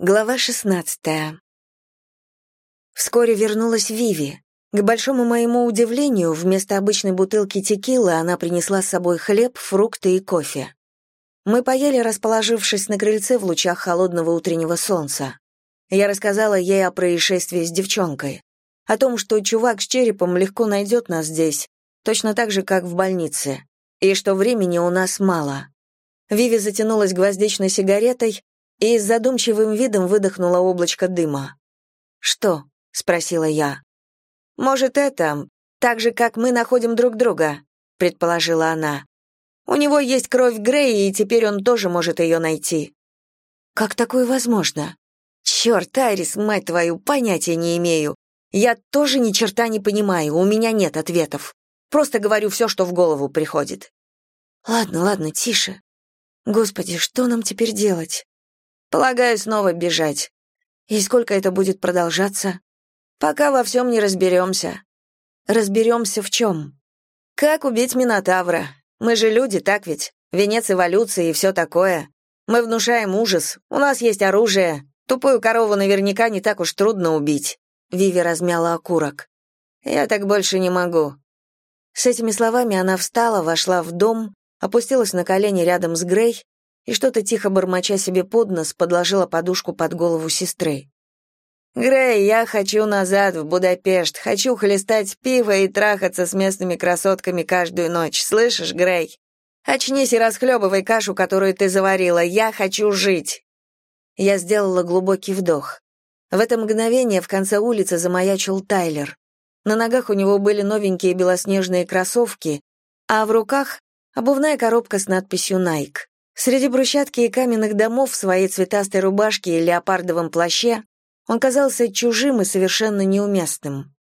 Глава 16. Вскоре вернулась Виви. К большому моему удивлению, вместо обычной бутылки текилы она принесла с собой хлеб, фрукты и кофе. Мы поели, расположившись на крыльце в лучах холодного утреннего солнца. Я рассказала ей о происшествии с девчонкой, о том, что чувак с черепом легко найдет нас здесь, точно так же, как в больнице, и что времени у нас мало. Виви затянулась гвоздичной сигаретой, и с задумчивым видом выдохнула облачко дыма. «Что?» — спросила я. «Может, это, так же, как мы находим друг друга», — предположила она. «У него есть кровь Грея, и теперь он тоже может ее найти». «Как такое возможно?» «Черт, Айрис, мать твою, понятия не имею. Я тоже ни черта не понимаю, у меня нет ответов. Просто говорю все, что в голову приходит». «Ладно, ладно, тише. Господи, что нам теперь делать?» Полагаю, снова бежать. И сколько это будет продолжаться? Пока во всем не разберемся. Разберемся в чем? Как убить Минотавра? Мы же люди, так ведь? Венец эволюции и все такое. Мы внушаем ужас, у нас есть оружие. Тупую корову наверняка не так уж трудно убить. Виви размяла окурок. Я так больше не могу. С этими словами она встала, вошла в дом, опустилась на колени рядом с Грей и что-то тихо бормоча себе под нос подложила подушку под голову сестры. «Грей, я хочу назад, в Будапешт. Хочу хлестать пиво и трахаться с местными красотками каждую ночь. Слышишь, Грей? Очнись и расхлебывай кашу, которую ты заварила. Я хочу жить!» Я сделала глубокий вдох. В это мгновение в конце улицы замаячил Тайлер. На ногах у него были новенькие белоснежные кроссовки, а в руках — обувная коробка с надписью «Найк». Среди брусчатки и каменных домов в своей цветастой рубашке и леопардовом плаще он казался чужим и совершенно неуместным.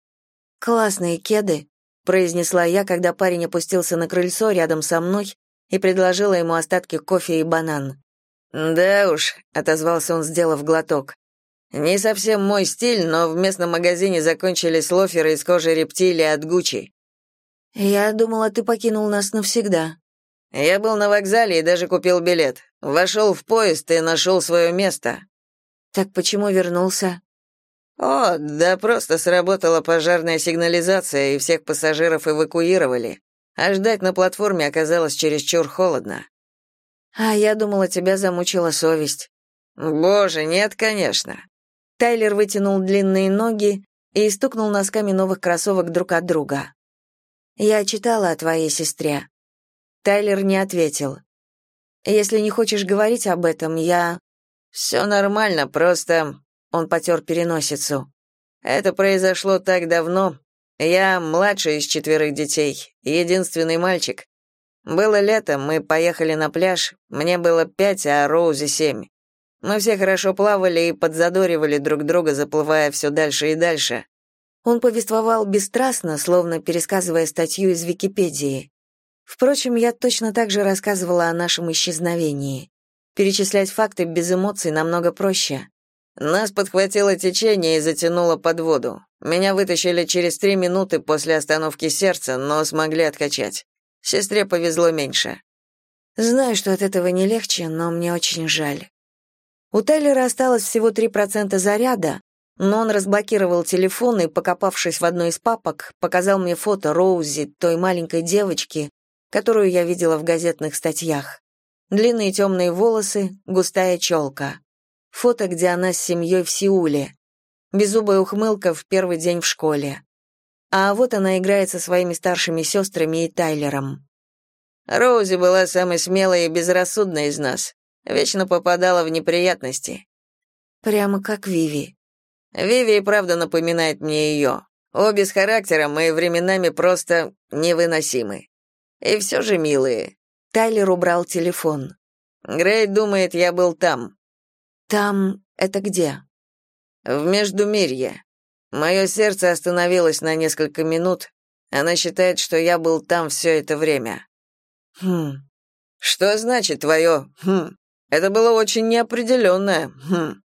«Классные кеды», — произнесла я, когда парень опустился на крыльцо рядом со мной и предложила ему остатки кофе и банан. «Да уж», — отозвался он, сделав глоток. «Не совсем мой стиль, но в местном магазине закончились лоферы из кожи рептилии от Гуччи». «Я думала, ты покинул нас навсегда», я был на вокзале и даже купил билет. Вошел в поезд и нашел свое место. Так почему вернулся? О, да просто сработала пожарная сигнализация, и всех пассажиров эвакуировали. А ждать на платформе оказалось чересчур холодно. А я думала, тебя замучила совесть. Боже, нет, конечно. Тайлер вытянул длинные ноги и стукнул носками новых кроссовок друг от друга. Я читала о твоей сестре. Тайлер не ответил. «Если не хочешь говорить об этом, я...» «Все нормально, просто...» Он потер переносицу. «Это произошло так давно. Я младший из четверых детей, единственный мальчик. Было лето, мы поехали на пляж, мне было пять, а Роузи семь. Мы все хорошо плавали и подзадоривали друг друга, заплывая все дальше и дальше. Он повествовал бесстрастно, словно пересказывая статью из Википедии. Впрочем, я точно так же рассказывала о нашем исчезновении. Перечислять факты без эмоций намного проще. Нас подхватило течение и затянуло под воду. Меня вытащили через три минуты после остановки сердца, но смогли откачать. Сестре повезло меньше. Знаю, что от этого не легче, но мне очень жаль. У Тайлера осталось всего 3% заряда, но он разблокировал телефон и, покопавшись в одной из папок, показал мне фото Роузи, той маленькой девочки, которую я видела в газетных статьях. Длинные темные волосы, густая челка. Фото, где она с семьей в Сеуле. Беззубая ухмылка в первый день в школе. А вот она играет со своими старшими сестрами и Тайлером. Роузи была самой смелой и безрассудной из нас. Вечно попадала в неприятности. Прямо как Виви. Виви и правда напоминает мне ее. Обе с характером и временами просто невыносимы. И все же, милые. Тайлер убрал телефон. Грей думает, я был там. Там это где? В Междумирье. Мое сердце остановилось на несколько минут. Она считает, что я был там все это время. Хм. Что значит твое «хм»? Это было очень неопределенное «хм».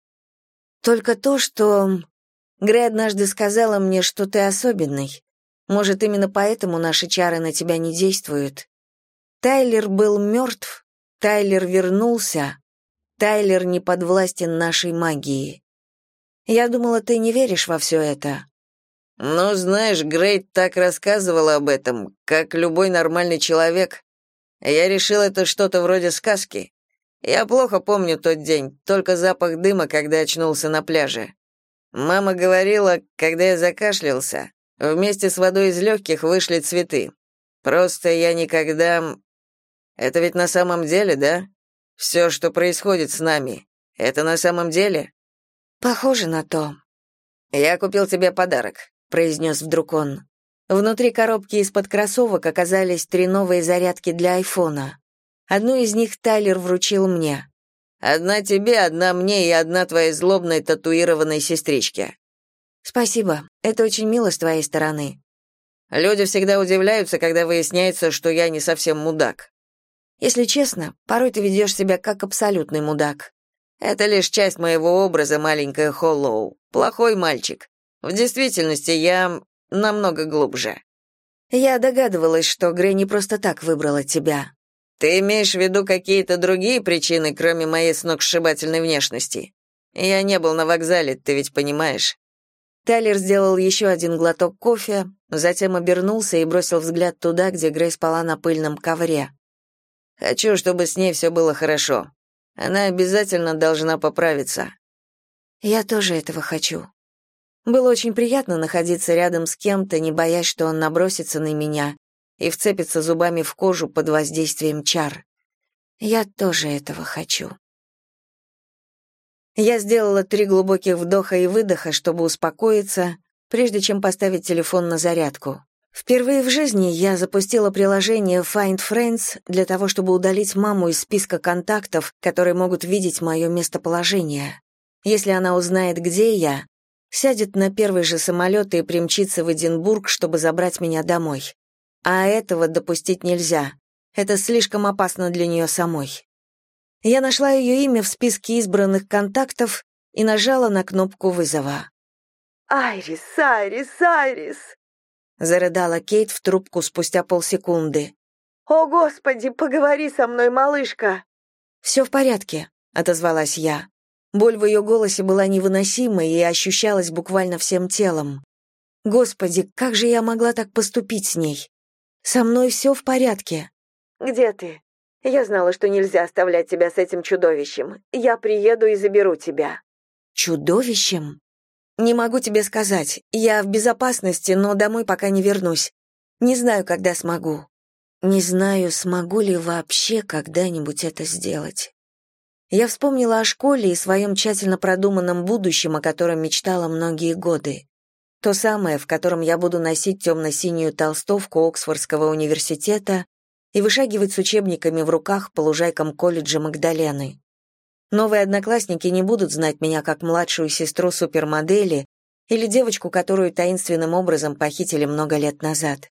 Только то, что... Грей однажды сказала мне, что ты особенный. Может, именно поэтому наши чары на тебя не действуют. Тайлер был мертв, Тайлер вернулся, Тайлер не подвластен нашей магии. Я думала, ты не веришь во все это. Ну, знаешь, Грейт так рассказывала об этом, как любой нормальный человек. Я решил, это что-то вроде сказки. Я плохо помню тот день, только запах дыма, когда очнулся на пляже. Мама говорила, когда я закашлялся, вместе с водой из легких вышли цветы. Просто я никогда... Это ведь на самом деле, да? Все, что происходит с нами, это на самом деле? Похоже на то. Я купил тебе подарок, произнес вдруг он. Внутри коробки из-под кроссовок оказались три новые зарядки для айфона. Одну из них Тайлер вручил мне. Одна тебе, одна мне и одна твоей злобной татуированной сестричке. Спасибо. Это очень мило с твоей стороны. Люди всегда удивляются, когда выясняется, что я не совсем мудак. Если честно, порой ты ведешь себя как абсолютный мудак. Это лишь часть моего образа, маленькая Холлоу. Плохой мальчик. В действительности я намного глубже. Я догадывалась, что Грей не просто так выбрала тебя. Ты имеешь в виду какие-то другие причины, кроме моей сногсшибательной внешности? Я не был на вокзале, ты ведь понимаешь. Тайлер сделал еще один глоток кофе, затем обернулся и бросил взгляд туда, где Грей спала на пыльном ковре. Хочу, чтобы с ней все было хорошо. Она обязательно должна поправиться. Я тоже этого хочу. Было очень приятно находиться рядом с кем-то, не боясь, что он набросится на меня и вцепится зубами в кожу под воздействием чар. Я тоже этого хочу. Я сделала три глубоких вдоха и выдоха, чтобы успокоиться, прежде чем поставить телефон на зарядку. Впервые в жизни я запустила приложение Find Friends для того, чтобы удалить маму из списка контактов, которые могут видеть мое местоположение. Если она узнает, где я, сядет на первый же самолет и примчится в Эдинбург, чтобы забрать меня домой. А этого допустить нельзя. Это слишком опасно для нее самой. Я нашла ее имя в списке избранных контактов и нажала на кнопку вызова. «Айрис, Айрис, Айрис!» зарыдала Кейт в трубку спустя полсекунды. О, господи, поговори со мной, малышка. «Все в порядке, отозвалась я. Боль в ее голосе была невыносимой и ощущалась буквально всем телом. Господи, как же я могла так поступить с ней? Со мной все в порядке. Где ты? Я знала, что нельзя оставлять тебя с этим чудовищем. Я приеду и заберу тебя. Чудовищем? Не могу тебе сказать. Я в безопасности, но домой пока не вернусь. Не знаю, когда смогу. Не знаю, смогу ли вообще когда-нибудь это сделать. Я вспомнила о школе и своем тщательно продуманном будущем, о котором мечтала многие годы. То самое, в котором я буду носить темно-синюю толстовку Оксфордского университета и вышагивать с учебниками в руках по лужайкам колледжа Магдалены. Новые одноклассники не будут знать меня как младшую сестру супермодели или девочку, которую таинственным образом похитили много лет назад.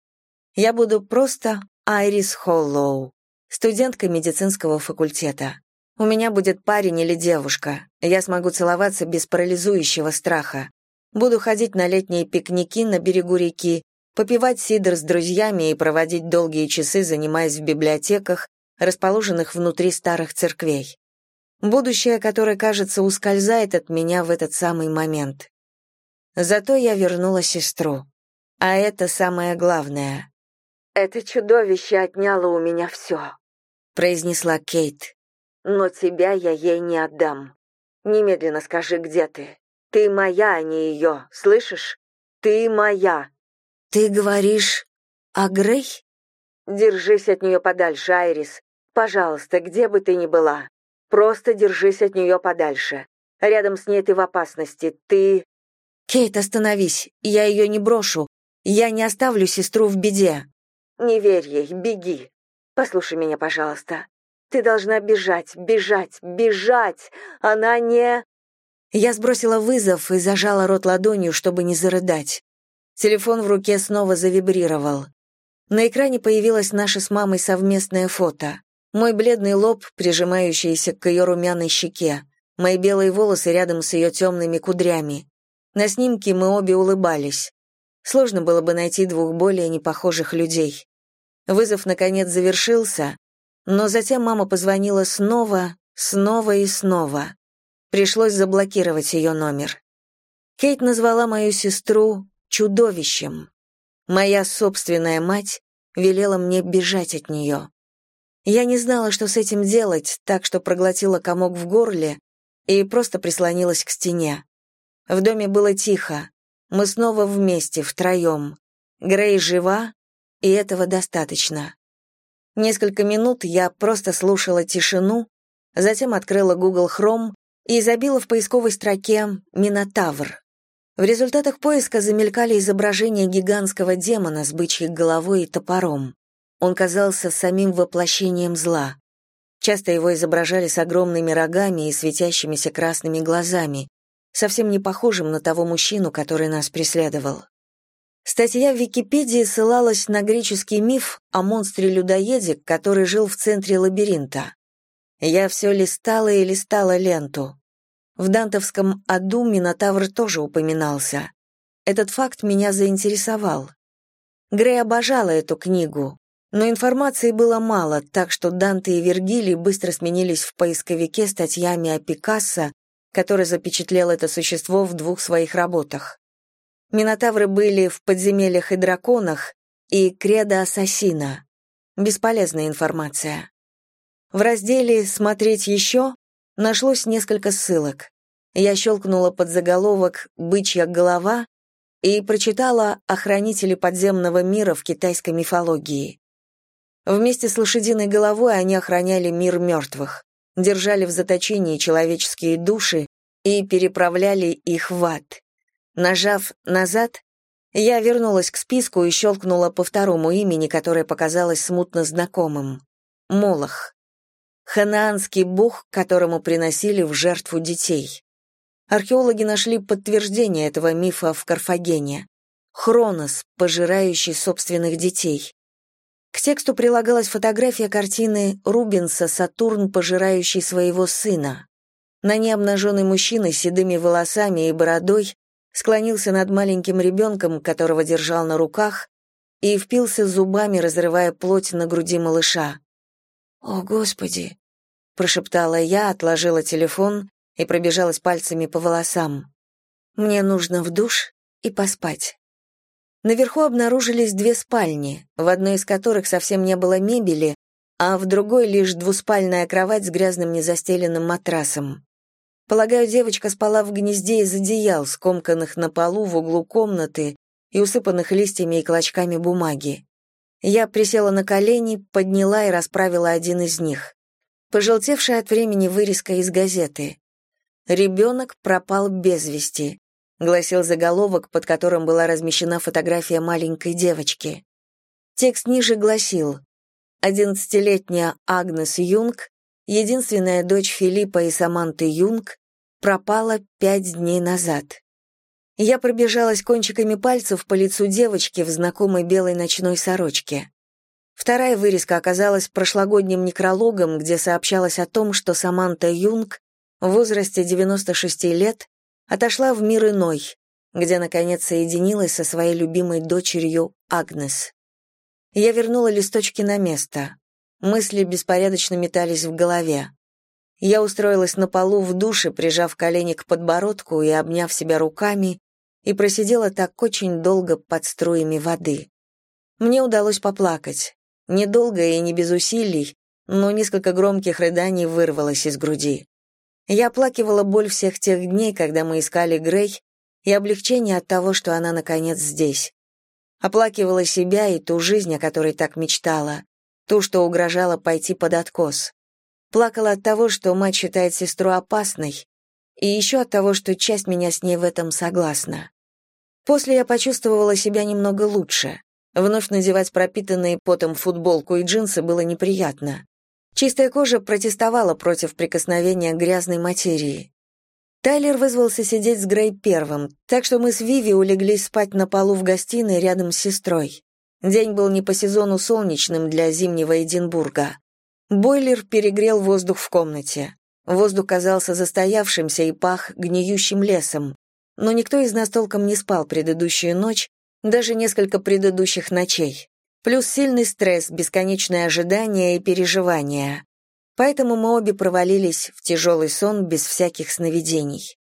Я буду просто Айрис Холлоу, студентка медицинского факультета. У меня будет парень или девушка. Я смогу целоваться без парализующего страха. Буду ходить на летние пикники на берегу реки, попивать сидр с друзьями и проводить долгие часы, занимаясь в библиотеках, расположенных внутри старых церквей. Будущее, которое, кажется, ускользает от меня в этот самый момент. Зато я вернула сестру. А это самое главное. «Это чудовище отняло у меня все», — произнесла Кейт. «Но тебя я ей не отдам. Немедленно скажи, где ты. Ты моя, а не ее, слышишь? Ты моя». «Ты говоришь о Грей?» «Держись от нее подальше, Айрис. Пожалуйста, где бы ты ни была. Просто держись от нее подальше. Рядом с ней ты в опасности. Ты...» «Кейт, остановись. Я ее не брошу. Я не оставлю сестру в беде». «Не верь ей, беги. Послушай меня, пожалуйста. Ты должна бежать, бежать, бежать. Она не...» Я сбросила вызов и зажала рот ладонью, чтобы не зарыдать. Телефон в руке снова завибрировал. На экране появилось наше с мамой совместное фото. Мой бледный лоб, прижимающийся к ее румяной щеке, мои белые волосы рядом с ее темными кудрями. На снимке мы обе улыбались. Сложно было бы найти двух более непохожих людей. Вызов, наконец, завершился, но затем мама позвонила снова, Снова и снова. Пришлось заблокировать ее номер. Кейт назвала мою сестру чудовищем. Моя собственная мать велела мне бежать от нее. Я не знала, что с этим делать, так что проглотила комок в горле и просто прислонилась к стене. В доме было тихо. Мы снова вместе, втроем. Грей жива, и этого достаточно. Несколько минут я просто слушала тишину, затем открыла Google Chrome и забила в поисковой строке «Минотавр». В результатах поиска замелькали изображения гигантского демона с бычьей головой и топором. Он казался самим воплощением зла. Часто его изображали с огромными рогами и светящимися красными глазами, совсем не похожим на того мужчину, который нас преследовал. Статья в Википедии ссылалась на греческий миф о монстре-людоеде, который жил в центре лабиринта. Я все листала и листала ленту. В дантовском аду Минотавр тоже упоминался. Этот факт меня заинтересовал. Грей обожала эту книгу, но информации было мало, так что Данте и Вергилий быстро сменились в поисковике статьями о Пикассо, который запечатлел это существо в двух своих работах. Минотавры были в подземельях и драконах и кредо ассасина. Бесполезная информация. В разделе «Смотреть еще» нашлось несколько ссылок. Я щелкнула под заголовок «Бычья голова» и прочитала о хранителе подземного мира в китайской мифологии. Вместе с лошадиной головой они охраняли мир мертвых, держали в заточении человеческие души и переправляли их в ад. Нажав «назад», я вернулась к списку и щелкнула по второму имени, которое показалось смутно знакомым. Молох. Ханаанский бог, которому приносили в жертву детей. Археологи нашли подтверждение этого мифа в Карфагене. Хронос, пожирающий собственных детей. К тексту прилагалась фотография картины Рубенса «Сатурн, пожирающий своего сына». На ней обнаженный мужчина с седыми волосами и бородой склонился над маленьким ребенком, которого держал на руках, и впился зубами, разрывая плоть на груди малыша. «О, Господи!» — прошептала я, отложила телефон и пробежалась пальцами по волосам. «Мне нужно в душ и поспать». Наверху обнаружились две спальни, в одной из которых совсем не было мебели, а в другой лишь двуспальная кровать с грязным незастеленным матрасом. Полагаю, девочка спала в гнезде из одеял, скомканных на полу в углу комнаты и усыпанных листьями и клочками бумаги. Я присела на колени, подняла и расправила один из них. Пожелтевшая от времени вырезка из газеты. «Ребенок пропал без вести», — гласил заголовок, под которым была размещена фотография маленькой девочки. Текст ниже гласил «Одиннадцатилетняя Агнес Юнг, единственная дочь Филиппа и Саманты Юнг, пропала пять дней назад». Я пробежалась кончиками пальцев по лицу девочки в знакомой белой ночной сорочке. Вторая вырезка оказалась прошлогодним некрологом, где сообщалось о том, что Саманта Юнг в возрасте 96 лет отошла в мир иной, где, наконец, соединилась со своей любимой дочерью Агнес. Я вернула листочки на место. Мысли беспорядочно метались в голове. Я устроилась на полу в душе, прижав колени к подбородку и обняв себя руками, и просидела так очень долго под струями воды. Мне удалось поплакать. Недолго и не без усилий, но несколько громких рыданий вырвалось из груди. Я оплакивала боль всех тех дней, когда мы искали Грей, и облегчение от того, что она, наконец, здесь. Оплакивала себя и ту жизнь, о которой так мечтала, ту, что угрожала пойти под откос. Плакала от того, что мать считает сестру опасной, и еще от того, что часть меня с ней в этом согласна. После я почувствовала себя немного лучше. Вновь надевать пропитанные потом футболку и джинсы было неприятно. Чистая кожа протестовала против прикосновения грязной материи. Тайлер вызвался сидеть с Грей первым, так что мы с Виви улеглись спать на полу в гостиной рядом с сестрой. День был не по сезону солнечным для зимнего Эдинбурга. Бойлер перегрел воздух в комнате. Воздух казался застоявшимся и пах гниющим лесом. Но никто из нас толком не спал предыдущую ночь, даже несколько предыдущих ночей плюс сильный стресс, бесконечное ожидание и переживания. Поэтому мы обе провалились в тяжелый сон без всяких сновидений.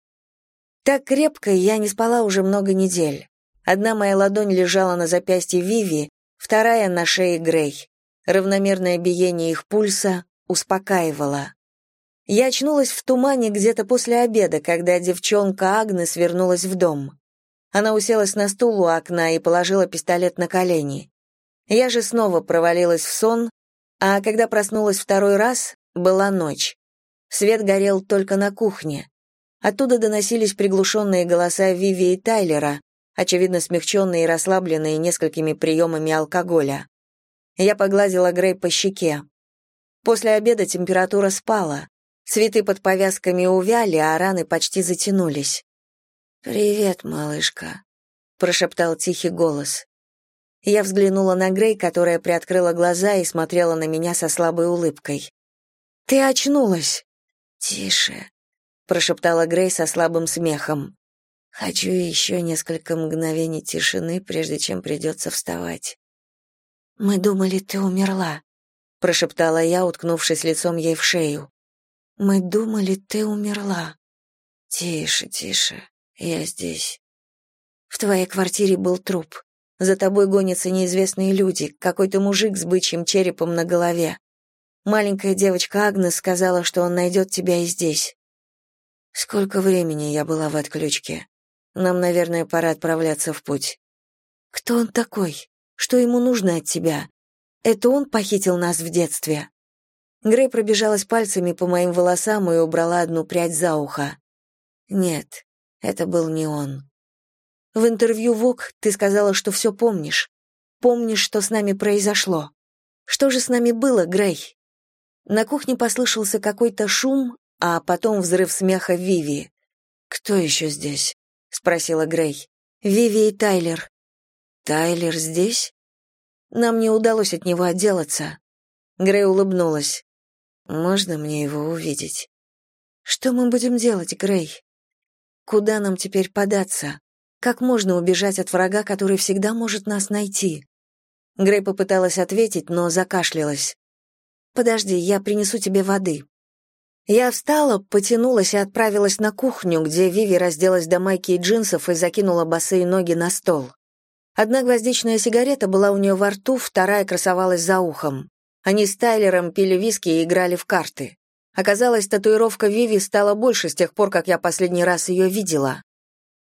Так крепко я не спала уже много недель. Одна моя ладонь лежала на запястье Виви, вторая — на шее Грей. Равномерное биение их пульса успокаивало. Я очнулась в тумане где-то после обеда, когда девчонка Агнес вернулась в дом. Она уселась на стул у окна и положила пистолет на колени. Я же снова провалилась в сон, а когда проснулась второй раз, была ночь. Свет горел только на кухне. Оттуда доносились приглушенные голоса Виви и Тайлера, очевидно смягченные и расслабленные несколькими приемами алкоголя. Я погладила Грей по щеке. После обеда температура спала. Цветы под повязками увяли, а раны почти затянулись. «Привет, малышка», — прошептал тихий голос. Я взглянула на Грей, которая приоткрыла глаза и смотрела на меня со слабой улыбкой. «Ты очнулась!» «Тише», — прошептала Грей со слабым смехом. «Хочу еще несколько мгновений тишины, прежде чем придется вставать». «Мы думали, ты умерла», — прошептала я, уткнувшись лицом ей в шею. «Мы думали, ты умерла». «Тише, тише», я здесь. В твоей квартире был труп. За тобой гонятся неизвестные люди, какой-то мужик с бычьим черепом на голове. Маленькая девочка Агнес сказала, что он найдет тебя и здесь. Сколько времени я была в отключке? Нам, наверное, пора отправляться в путь. Кто он такой? Что ему нужно от тебя? Это он похитил нас в детстве. Грей пробежалась пальцами по моим волосам и убрала одну прядь за ухо. Нет, это был не он. В интервью ВОК ты сказала, что все помнишь. Помнишь, что с нами произошло. Что же с нами было, Грей? На кухне послышался какой-то шум, а потом взрыв смеха Виви. «Кто еще здесь?» — спросила Грей. «Виви и Тайлер». «Тайлер здесь?» Нам не удалось от него отделаться. Грей улыбнулась. «Можно мне его увидеть?» «Что мы будем делать, Грей?» Куда нам теперь податься? Как можно убежать от врага, который всегда может нас найти? Грей попыталась ответить, но закашлялась. Подожди, я принесу тебе воды. Я встала, потянулась и отправилась на кухню, где Виви разделась до майки и джинсов и закинула босые ноги на стол. Одна гвоздичная сигарета была у нее во рту, вторая красовалась за ухом. Они с Тайлером пили виски и играли в карты. Оказалось, татуировка Виви стала больше с тех пор, как я последний раз ее видела.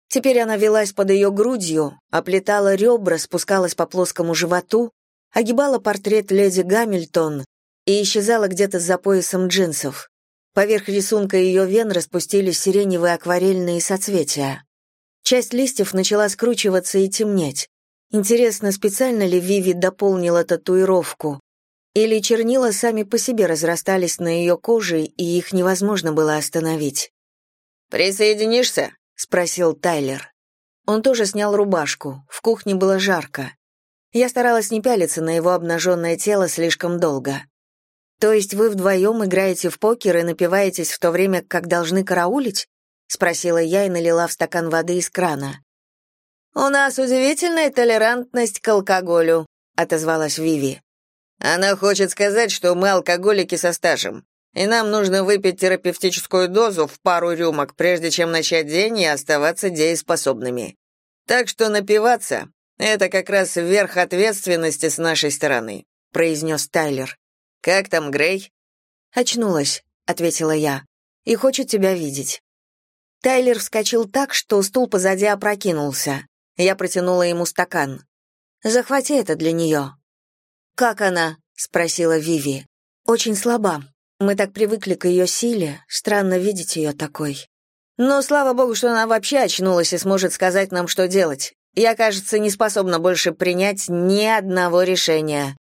Теперь она велась под ее грудью, оплетала ребра, спускалась по плоскому животу, огибала портрет леди Гамильтон и исчезала где-то за поясом джинсов. Поверх рисунка ее вен распустились сиреневые акварельные соцветия. Часть листьев начала скручиваться и темнеть. Интересно, специально ли Виви дополнила татуировку, или чернила сами по себе разрастались на ее коже, и их невозможно было остановить. «Присоединишься?» — спросил Тайлер. Он тоже снял рубашку, в кухне было жарко. Я старалась не пялиться на его обнаженное тело слишком долго. «То есть вы вдвоем играете в покер и напиваетесь в то время, как должны караулить?» — спросила я и налила в стакан воды из крана. «У нас удивительная толерантность к алкоголю», — отозвалась Виви. Она хочет сказать, что мы алкоголики со стажем, и нам нужно выпить терапевтическую дозу в пару рюмок, прежде чем начать день и оставаться дееспособными. Так что напиваться — это как раз верх ответственности с нашей стороны», — произнес Тайлер. «Как там Грей?» «Очнулась», — ответила я, — «и хочет тебя видеть». Тайлер вскочил так, что стул позади опрокинулся. Я протянула ему стакан. «Захвати это для нее». «Как она?» — спросила Виви. «Очень слаба. Мы так привыкли к ее силе. Странно видеть ее такой». «Но слава богу, что она вообще очнулась и сможет сказать нам, что делать. Я, кажется, не способна больше принять ни одного решения».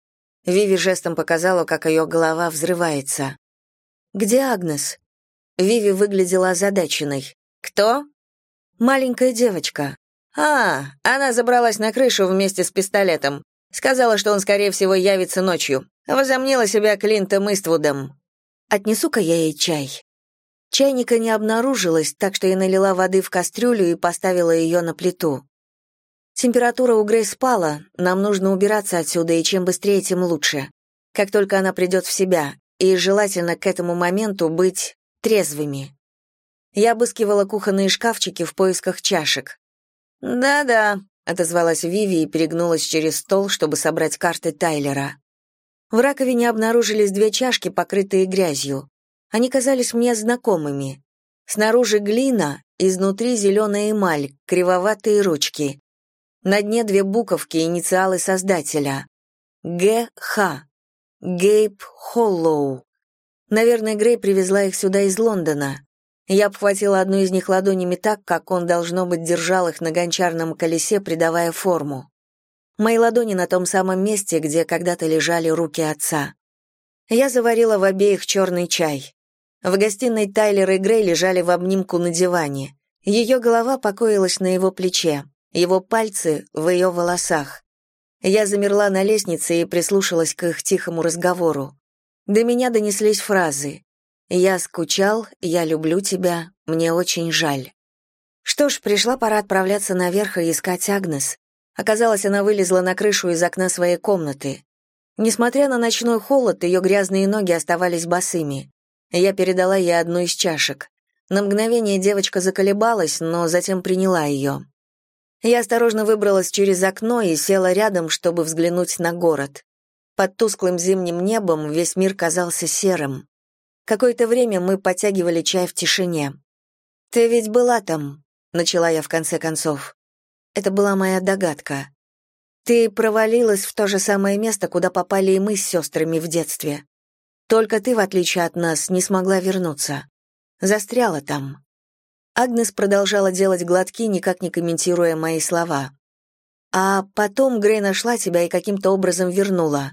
Виви жестом показала, как ее голова взрывается. «Где Агнес?» Виви выглядела озадаченной. «Кто?» «Маленькая девочка». «А, она забралась на крышу вместе с пистолетом. Сказала, что он, скорее всего, явится ночью. Возомнила себя Клинтом Иствудом. Отнесу-ка я ей чай. Чайника не обнаружилось, так что я налила воды в кастрюлю и поставила ее на плиту. Температура у Грей спала, нам нужно убираться отсюда, и чем быстрее, тем лучше. Как только она придет в себя, и желательно к этому моменту быть трезвыми. Я обыскивала кухонные шкафчики в поисках чашек. «Да-да», — отозвалась Виви и перегнулась через стол, чтобы собрать карты Тайлера. В раковине обнаружились две чашки, покрытые грязью. Они казались мне знакомыми. Снаружи глина, изнутри зеленая эмаль, кривоватые ручки. На дне две буковки, инициалы создателя. Г.Х. Гейб Холлоу. Наверное, Грей привезла их сюда из Лондона. Я обхватила одну из них ладонями так, как он, должно быть, держал их на гончарном колесе, придавая форму. Мои ладони на том самом месте, где когда-то лежали руки отца. Я заварила в обеих черный чай. В гостиной Тайлер и Грей лежали в обнимку на диване. Ее голова покоилась на его плече, его пальцы в ее волосах. Я замерла на лестнице и прислушалась к их тихому разговору. До меня донеслись фразы «Я скучал, я люблю тебя, мне очень жаль». Что ж, пришла пора отправляться наверх и искать Агнес. Оказалось, она вылезла на крышу из окна своей комнаты. Несмотря на ночной холод, ее грязные ноги оставались босыми. Я передала ей одну из чашек. На мгновение девочка заколебалась, но затем приняла ее. Я осторожно выбралась через окно и села рядом, чтобы взглянуть на город. Под тусклым зимним небом весь мир казался серым. Какое-то время мы подтягивали чай в тишине. «Ты ведь была там», — начала я в конце концов. Это была моя догадка. Ты провалилась в то же самое место, куда попали и мы с сестрами в детстве. Только ты, в отличие от нас, не смогла вернуться. Застряла там. Агнес продолжала делать глотки, никак не комментируя мои слова. А потом Грей нашла тебя и каким-то образом вернула.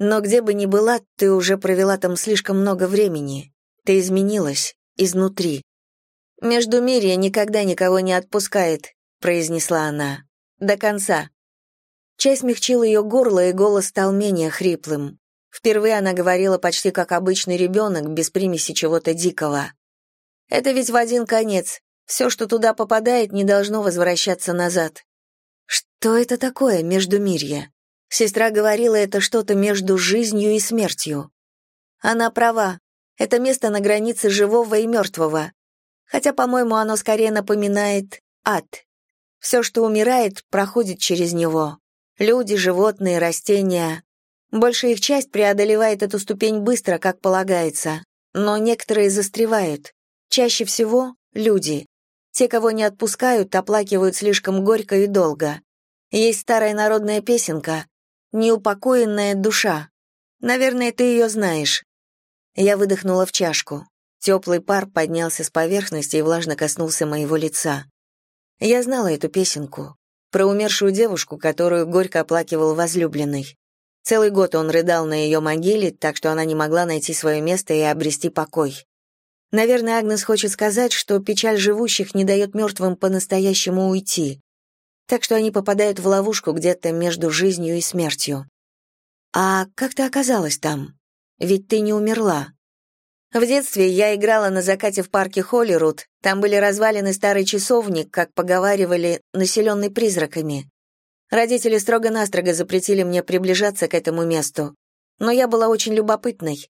Но где бы ни была, ты уже провела там слишком много времени. Ты изменилась изнутри. Между Междумирье никогда никого не отпускает, произнесла она. До конца. Чай смягчил ее горло, и голос стал менее хриплым. Впервые она говорила почти как обычный ребенок, без примеси чего-то дикого. Это ведь в один конец. Все, что туда попадает, не должно возвращаться назад. Что это такое междумирье? Сестра говорила, это что-то между жизнью и смертью. Она права. Это место на границе живого и мертвого. Хотя, по-моему, оно скорее напоминает ад. Все, что умирает, проходит через него. Люди, животные, растения. Большая их часть преодолевает эту ступень быстро, как полагается, но некоторые застревают. Чаще всего — люди. Те, кого не отпускают, оплакивают слишком горько и долго. Есть старая народная песенка Неупокоенная душа. Наверное, ты ее знаешь. Я выдохнула в чашку. Теплый пар поднялся с поверхности и влажно коснулся моего лица. Я знала эту песенку про умершую девушку, которую горько оплакивал возлюбленный. Целый год он рыдал на ее могиле, так что она не могла найти свое место и обрести покой. Наверное, Агнес хочет сказать, что печаль живущих не дает мертвым по-настоящему уйти так что они попадают в ловушку где-то между жизнью и смертью. А как ты оказалась там? Ведь ты не умерла. В детстве я играла на закате в парке Холлируд. Там были развалины старый часовник, как поговаривали, населенный призраками. Родители строго-настрого запретили мне приближаться к этому месту. Но я была очень любопытной.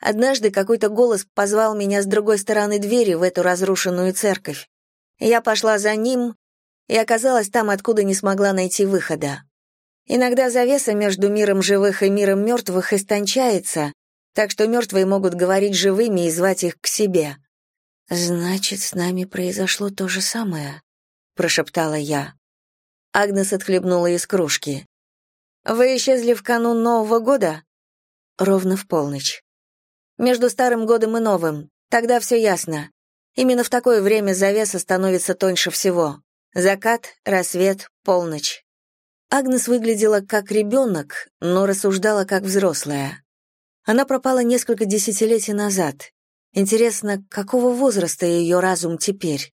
Однажды какой-то голос позвал меня с другой стороны двери в эту разрушенную церковь. Я пошла за ним, и оказалась там, откуда не смогла найти выхода. Иногда завеса между миром живых и миром мертвых истончается, так что мертвые могут говорить живыми и звать их к себе. «Значит, с нами произошло то же самое», — прошептала я. Агнес отхлебнула из кружки. «Вы исчезли в канун Нового года?» «Ровно в полночь». «Между Старым годом и Новым. Тогда все ясно. Именно в такое время завеса становится тоньше всего. Закат, рассвет, полночь. Агнес выглядела как ребенок, но рассуждала как взрослая. Она пропала несколько десятилетий назад. Интересно, какого возраста ее разум теперь?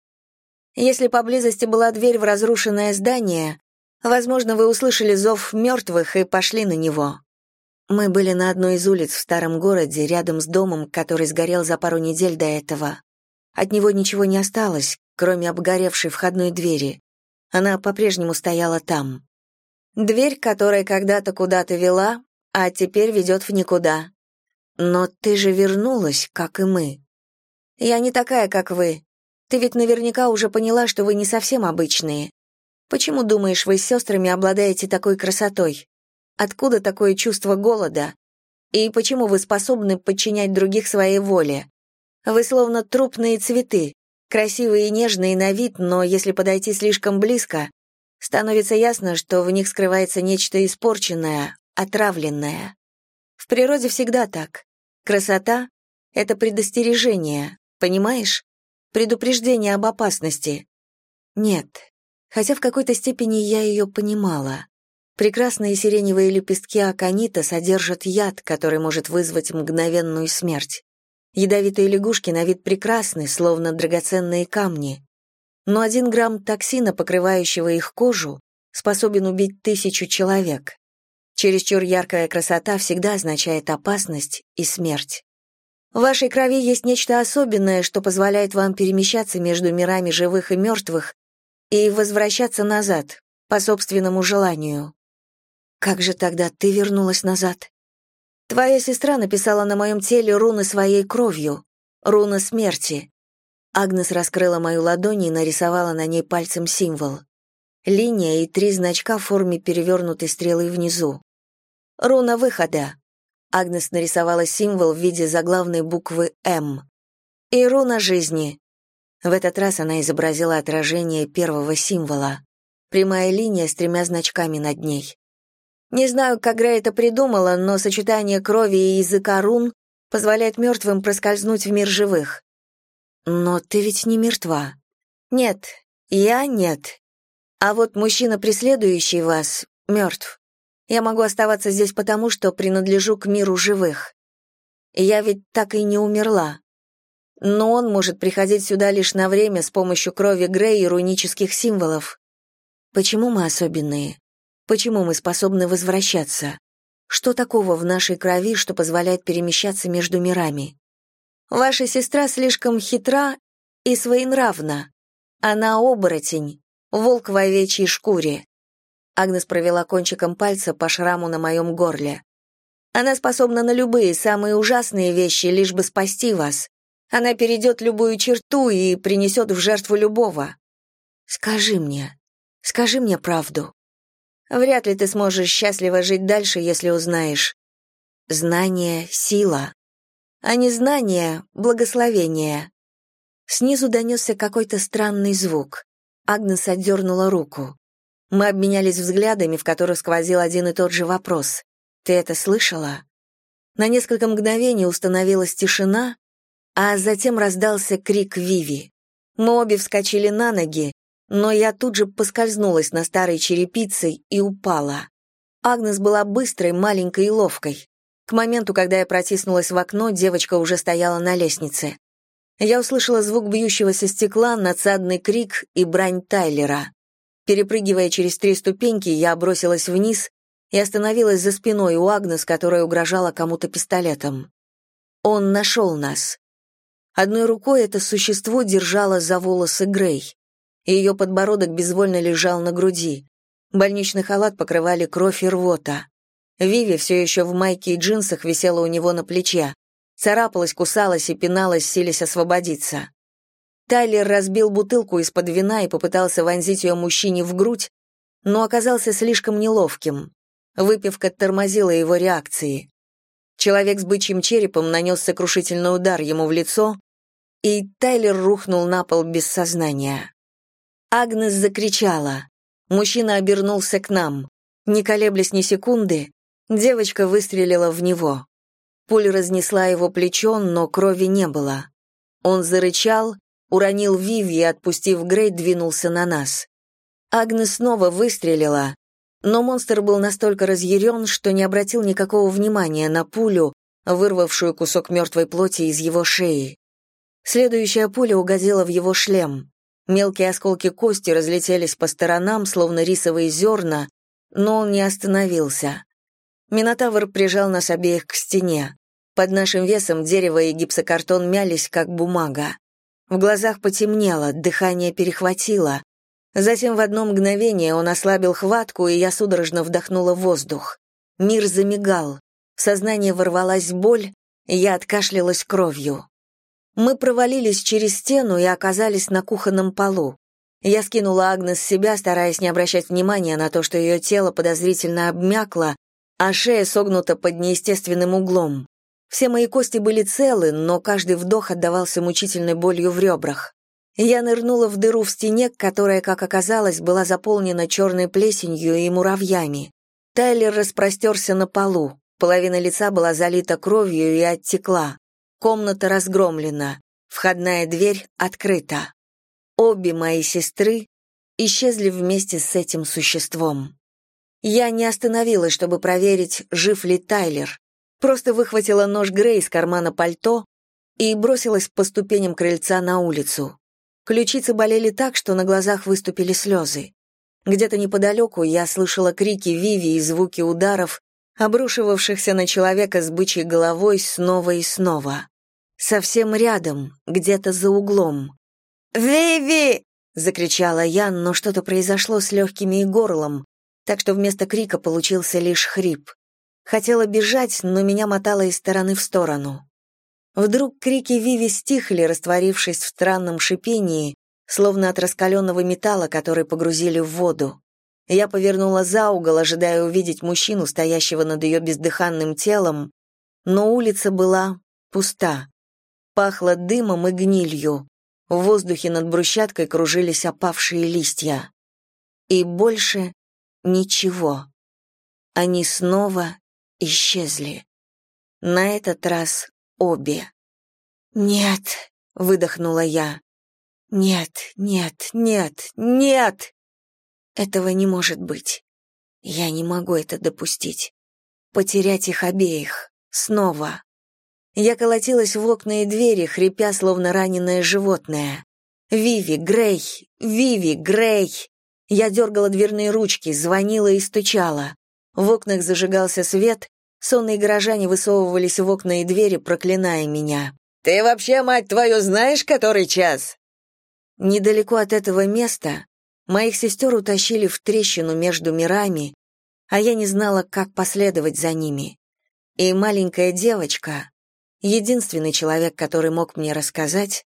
Если поблизости была дверь в разрушенное здание, возможно, вы услышали зов мертвых и пошли на него. Мы были на одной из улиц в старом городе, рядом с домом, который сгорел за пару недель до этого. От него ничего не осталось, кроме обгоревшей входной двери. Она по-прежнему стояла там. Дверь, которая когда-то куда-то вела, а теперь ведет в никуда. Но ты же вернулась, как и мы. Я не такая, как вы. Ты ведь наверняка уже поняла, что вы не совсем обычные. Почему, думаешь, вы с сестрами обладаете такой красотой? Откуда такое чувство голода? И почему вы способны подчинять других своей воле? Вы словно трупные цветы, красивые и нежные на вид, но если подойти слишком близко, становится ясно, что в них скрывается нечто испорченное, отравленное. В природе всегда так. Красота — это предостережение, понимаешь? Предупреждение об опасности. Нет, хотя в какой-то степени я ее понимала. Прекрасные сиреневые лепестки аконита содержат яд, который может вызвать мгновенную смерть. Ядовитые лягушки на вид прекрасны, словно драгоценные камни. Но один грамм токсина, покрывающего их кожу, способен убить тысячу человек. Чересчур яркая красота всегда означает опасность и смерть. В вашей крови есть нечто особенное, что позволяет вам перемещаться между мирами живых и мертвых и возвращаться назад, по собственному желанию. Как же тогда ты вернулась назад? Твоя сестра написала на моем теле руны своей кровью, руна смерти. Агнес раскрыла мою ладонь и нарисовала на ней пальцем символ. Линия и три значка в форме перевернутой стрелы внизу. Руна выхода. Агнес нарисовала символ в виде заглавной буквы «М». И руна жизни. В этот раз она изобразила отражение первого символа. Прямая линия с тремя значками над ней. Не знаю, как Грей это придумала, но сочетание крови и языка рун позволяет мертвым проскользнуть в мир живых. Но ты ведь не мертва. Нет, я нет. А вот мужчина, преследующий вас, мертв. Я могу оставаться здесь потому, что принадлежу к миру живых. Я ведь так и не умерла. Но он может приходить сюда лишь на время с помощью крови Грей и рунических символов. Почему мы особенные? Почему мы способны возвращаться? Что такого в нашей крови, что позволяет перемещаться между мирами? Ваша сестра слишком хитра и своенравна. Она оборотень, волк в овечьей шкуре. Агнес провела кончиком пальца по шраму на моем горле. Она способна на любые самые ужасные вещи, лишь бы спасти вас. Она перейдет любую черту и принесет в жертву любого. Скажи мне, скажи мне правду. Вряд ли ты сможешь счастливо жить дальше, если узнаешь. Знание — сила, а не знание — благословение. Снизу донесся какой-то странный звук. Агнес отдернула руку. Мы обменялись взглядами, в которых сквозил один и тот же вопрос. «Ты это слышала?» На несколько мгновений установилась тишина, а затем раздался крик Виви. Мы обе вскочили на ноги, но я тут же поскользнулась на старой черепице и упала. Агнес была быстрой, маленькой и ловкой. К моменту, когда я протиснулась в окно, девочка уже стояла на лестнице. Я услышала звук бьющегося стекла, надсадный крик и брань Тайлера. Перепрыгивая через три ступеньки, я бросилась вниз и остановилась за спиной у Агнес, которая угрожала кому-то пистолетом. Он нашел нас. Одной рукой это существо держало за волосы Грей и ее подбородок безвольно лежал на груди. Больничный халат покрывали кровь и рвота. Виви все еще в майке и джинсах висела у него на плече. Царапалась, кусалась и пиналась, силясь освободиться. Тайлер разбил бутылку из-под вина и попытался вонзить ее мужчине в грудь, но оказался слишком неловким. Выпивка тормозила его реакции. Человек с бычьим черепом нанес сокрушительный удар ему в лицо, и Тайлер рухнул на пол без сознания. Агнес закричала. Мужчина обернулся к нам. Не колеблясь ни секунды, девочка выстрелила в него. Пуля разнесла его плечо, но крови не было. Он зарычал, уронил Виви и, отпустив Грей, двинулся на нас. Агнес снова выстрелила, но монстр был настолько разъярен, что не обратил никакого внимания на пулю, вырвавшую кусок мертвой плоти из его шеи. Следующая пуля угодила в его шлем. Мелкие осколки кости разлетелись по сторонам, словно рисовые зерна, но он не остановился. Минотавр прижал нас обеих к стене. Под нашим весом дерево и гипсокартон мялись, как бумага. В глазах потемнело, дыхание перехватило. Затем в одно мгновение он ослабил хватку, и я судорожно вдохнула воздух. Мир замигал. В сознание ворвалась боль, Я откашлялась кровью. Мы провалились через стену и оказались на кухонном полу. Я скинула Агнес с себя, стараясь не обращать внимания на то, что ее тело подозрительно обмякло, а шея согнута под неестественным углом. Все мои кости были целы, но каждый вдох отдавался мучительной болью в ребрах. Я нырнула в дыру в стене, которая, как оказалось, была заполнена черной плесенью и муравьями. Тайлер распростерся на полу. Половина лица была залита кровью и оттекла. Комната разгромлена. Входная дверь открыта. Обе мои сестры исчезли вместе с этим существом. Я не остановилась, чтобы проверить, жив ли Тайлер. Просто выхватила нож Грей из кармана пальто и бросилась по ступеням крыльца на улицу. Ключицы болели так, что на глазах выступили слезы. Где-то неподалеку я слышала крики Виви и звуки ударов, обрушивавшихся на человека с бычьей головой снова и снова. Совсем рядом, где-то за углом. «Виви!» — закричала я, но что-то произошло с легкими и горлом, так что вместо крика получился лишь хрип. Хотела бежать, но меня мотало из стороны в сторону. Вдруг крики Виви стихли, растворившись в странном шипении, словно от раскаленного металла, который погрузили в воду. Я повернула за угол, ожидая увидеть мужчину, стоящего над ее бездыханным телом, но улица была пуста. Пахло дымом и гнилью. В воздухе над брусчаткой кружились опавшие листья. И больше ничего. Они снова исчезли. На этот раз обе. «Нет», — выдохнула я. «Нет, нет, нет, нет!» Этого не может быть. Я не могу это допустить. Потерять их обеих. Снова. Я колотилась в окна и двери, хрипя, словно раненое животное. «Виви, Грей! Виви, Грей!» Я дергала дверные ручки, звонила и стучала. В окнах зажигался свет, сонные горожане высовывались в окна и двери, проклиная меня. «Ты вообще, мать твою, знаешь, который час?» Недалеко от этого места моих сестер утащили в трещину между мирами, а я не знала, как последовать за ними. И маленькая девочка, единственный человек, который мог мне рассказать,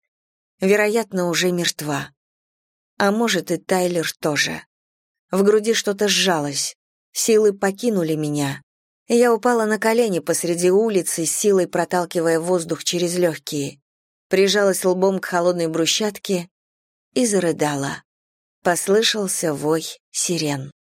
вероятно, уже мертва. А может, и Тайлер тоже. В груди что-то сжалось. Силы покинули меня. Я упала на колени посреди улицы, силой проталкивая воздух через легкие. Прижалась лбом к холодной брусчатке и зарыдала. Послышался вой сирен.